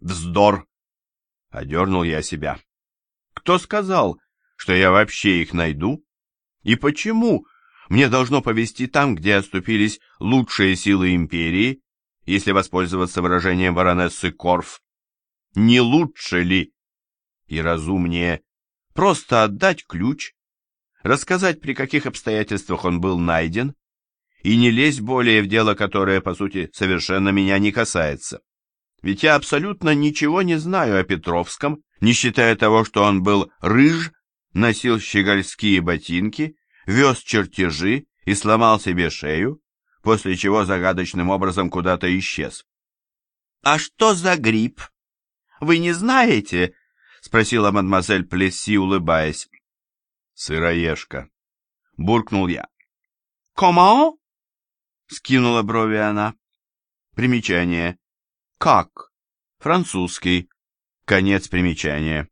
Вздор! Одернул я себя. Кто сказал, что я вообще их найду? И почему мне должно повести там, где оступились лучшие силы империи, если воспользоваться выражением баронессы Корф? Не лучше ли и разумнее просто отдать ключ, рассказать, при каких обстоятельствах он был найден, и не лезть более в дело, которое, по сути, совершенно меня не касается? Ведь я абсолютно ничего не знаю о Петровском, не считая того, что он был рыж, носил щегольские ботинки, вез чертежи и сломал себе шею, после чего загадочным образом куда-то исчез. «А что за гриб? Вы не знаете?» — спросила мадемуазель Плесси, улыбаясь. «Сыроежка», — буркнул я. «Comment?» — скинула брови она. Примечание. Как? Французский. Конец примечания.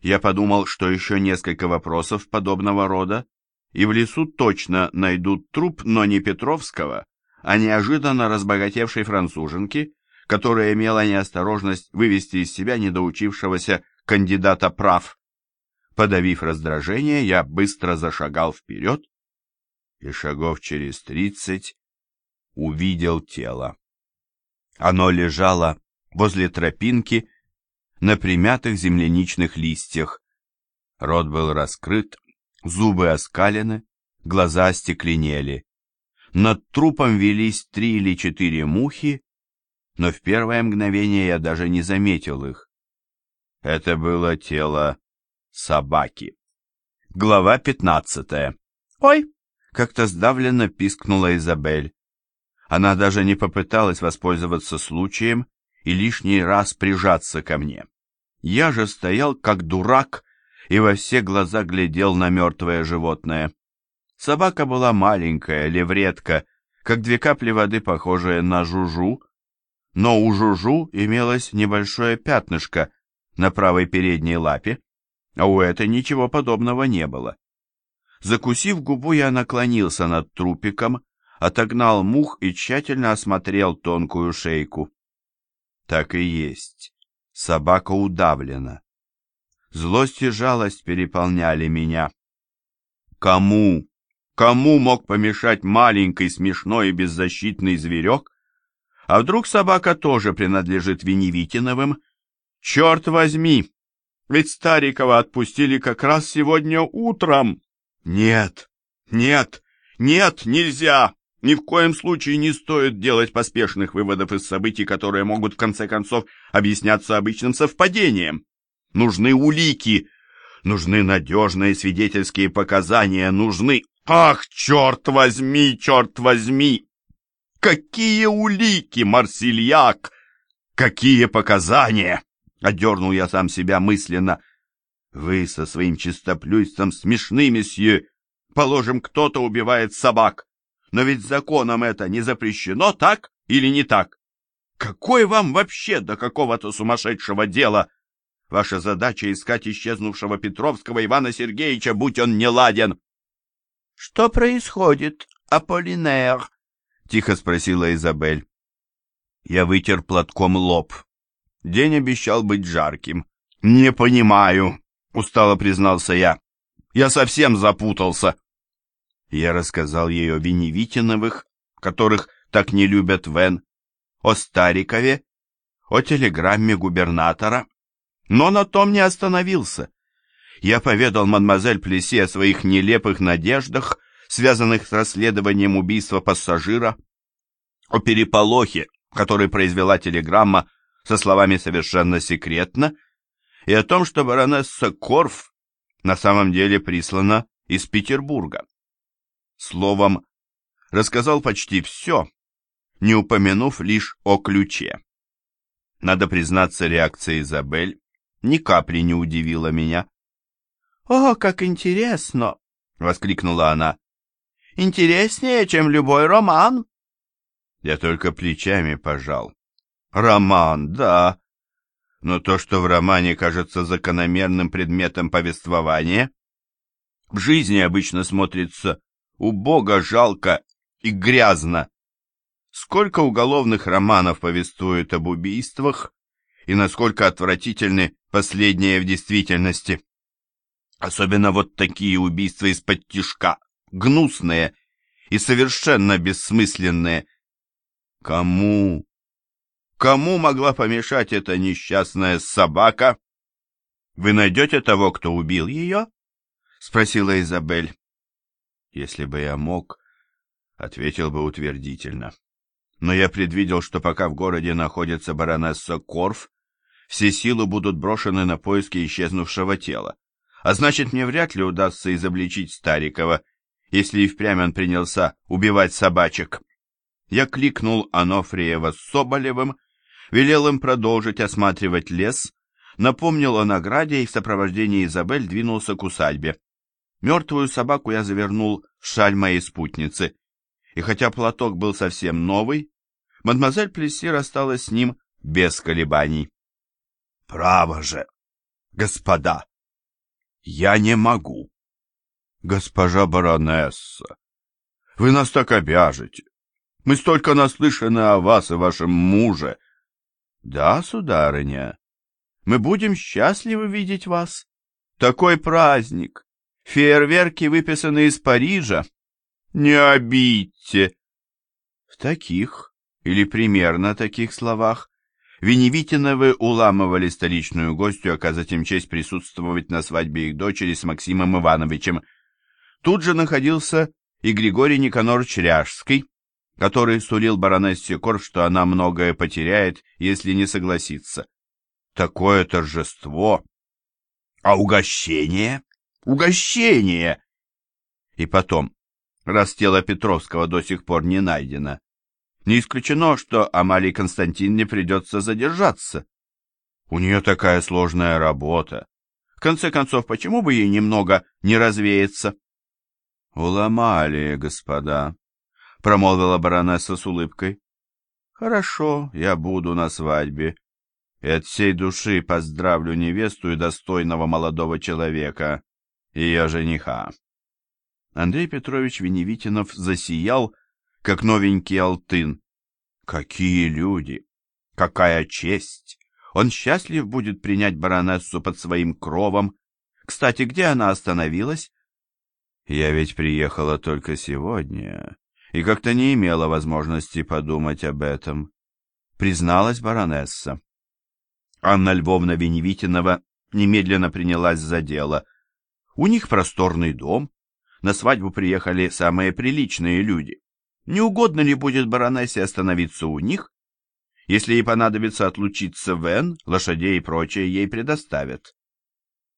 Я подумал, что еще несколько вопросов подобного рода, и в лесу точно найдут труп, но не Петровского, а неожиданно разбогатевшей француженки, которая имела неосторожность вывести из себя недоучившегося кандидата прав. Подавив раздражение, я быстро зашагал вперед и шагов через тридцать увидел тело. Оно лежало возле тропинки на примятых земляничных листьях. Рот был раскрыт, зубы оскалены, глаза остекленели. Над трупом велись три или четыре мухи, но в первое мгновение я даже не заметил их. Это было тело собаки. Глава пятнадцатая. «Ой!» — как-то сдавленно пискнула Изабель. Она даже не попыталась воспользоваться случаем и лишний раз прижаться ко мне. Я же стоял как дурак и во все глаза глядел на мертвое животное. Собака была маленькая, левретка, как две капли воды, похожая на жужу, но у жужу имелось небольшое пятнышко на правой передней лапе, а у этой ничего подобного не было. Закусив губу, я наклонился над трупиком, отогнал мух и тщательно осмотрел тонкую шейку. Так и есть. Собака удавлена. Злость и жалость переполняли меня. Кому? Кому мог помешать маленький, смешной и беззащитный зверек? А вдруг собака тоже принадлежит Веневитиновым? Черт возьми! Ведь Старикова отпустили как раз сегодня утром. Нет, нет, нет, нельзя! Ни в коем случае не стоит делать поспешных выводов из событий, которые могут в конце концов объясняться обычным совпадением. Нужны улики, нужны надежные свидетельские показания, нужны... Ах, черт возьми, черт возьми! Какие улики, Марсельяк! Какие показания! Одернул я сам себя мысленно. Вы со своим чистоплюйством смешны, месье. Положим, кто-то убивает собак. Но ведь законом это не запрещено, так или не так? Какой вам вообще до какого-то сумасшедшего дела? Ваша задача искать исчезнувшего Петровского Ивана Сергеевича, будь он не ладен. — Что происходит, Аполлинер? — тихо спросила Изабель. Я вытер платком лоб. День обещал быть жарким. — Не понимаю, — устало признался я. — Я совсем запутался. Я рассказал ей о Веневитиновых, которых так не любят Вен, о Старикове, о телеграмме губернатора, но на том не остановился. Я поведал мадемуазель Плеси о своих нелепых надеждах, связанных с расследованием убийства пассажира, о переполохе, который произвела телеграмма со словами «совершенно секретно», и о том, что баронесса Корф на самом деле прислана из Петербурга. Словом, рассказал почти все, не упомянув лишь о ключе. Надо признаться, реакция Изабель ни капли не удивила меня. «О, как интересно!» — воскликнула она. «Интереснее, чем любой роман!» Я только плечами пожал. «Роман, да, но то, что в романе кажется закономерным предметом повествования, в жизни обычно смотрится убого, жалко и грязно. Сколько уголовных романов повествуют об убийствах, и насколько отвратительны последние в действительности. Особенно вот такие убийства из-под тишка, гнусные и совершенно бессмысленные. Кому? Кому могла помешать эта несчастная собака? Вы найдете того, кто убил ее? Спросила Изабель. Если бы я мог, ответил бы утвердительно. Но я предвидел, что пока в городе находится баронесса Корф, все силы будут брошены на поиски исчезнувшего тела. А значит, мне вряд ли удастся изобличить Старикова, если и впрямь он принялся убивать собачек. Я кликнул Анофриева с Соболевым, велел им продолжить осматривать лес, напомнил о награде и в сопровождении Изабель двинулся к усадьбе. Мертвую собаку я завернул в шаль моей спутницы, и хотя платок был совсем новый, мадемуазель Плессир осталась с ним без колебаний. «Право же, господа, я не могу». «Госпожа баронесса, вы нас так обяжете. Мы столько наслышаны о вас и вашем муже». «Да, сударыня, мы будем счастливы видеть вас. Такой праздник! Фейерверки выписаны из Парижа. Не обидьте!» В таких, или примерно таких словах, Веневитиновы уламывали столичную гостью оказать им честь присутствовать на свадьбе их дочери с Максимом Ивановичем. Тут же находился и Григорий Никонорович Ряжский, который сулил баронессе Корф, что она многое потеряет, если не согласится. Такое торжество! А угощение? Угощение! И потом, раз тело Петровского до сих пор не найдено, не исключено, что Амалии Константиновне придется задержаться. У нее такая сложная работа. В конце концов, почему бы ей немного не развеяться? — Уломали, господа, — промолвила баронесса с улыбкой. — Хорошо, я буду на свадьбе. И от всей души поздравлю невесту и достойного молодого человека, ее жениха. Андрей Петрович Веневитинов засиял, как новенький алтын. Какие люди! Какая честь! Он счастлив будет принять баронессу под своим кровом. Кстати, где она остановилась? Я ведь приехала только сегодня и как-то не имела возможности подумать об этом, призналась баронесса. Анна Львовна Веневитинова немедленно принялась за дело. У них просторный дом, на свадьбу приехали самые приличные люди. Не угодно ли будет баронессе остановиться у них? Если ей понадобится отлучиться в Н, лошадей и прочее ей предоставят.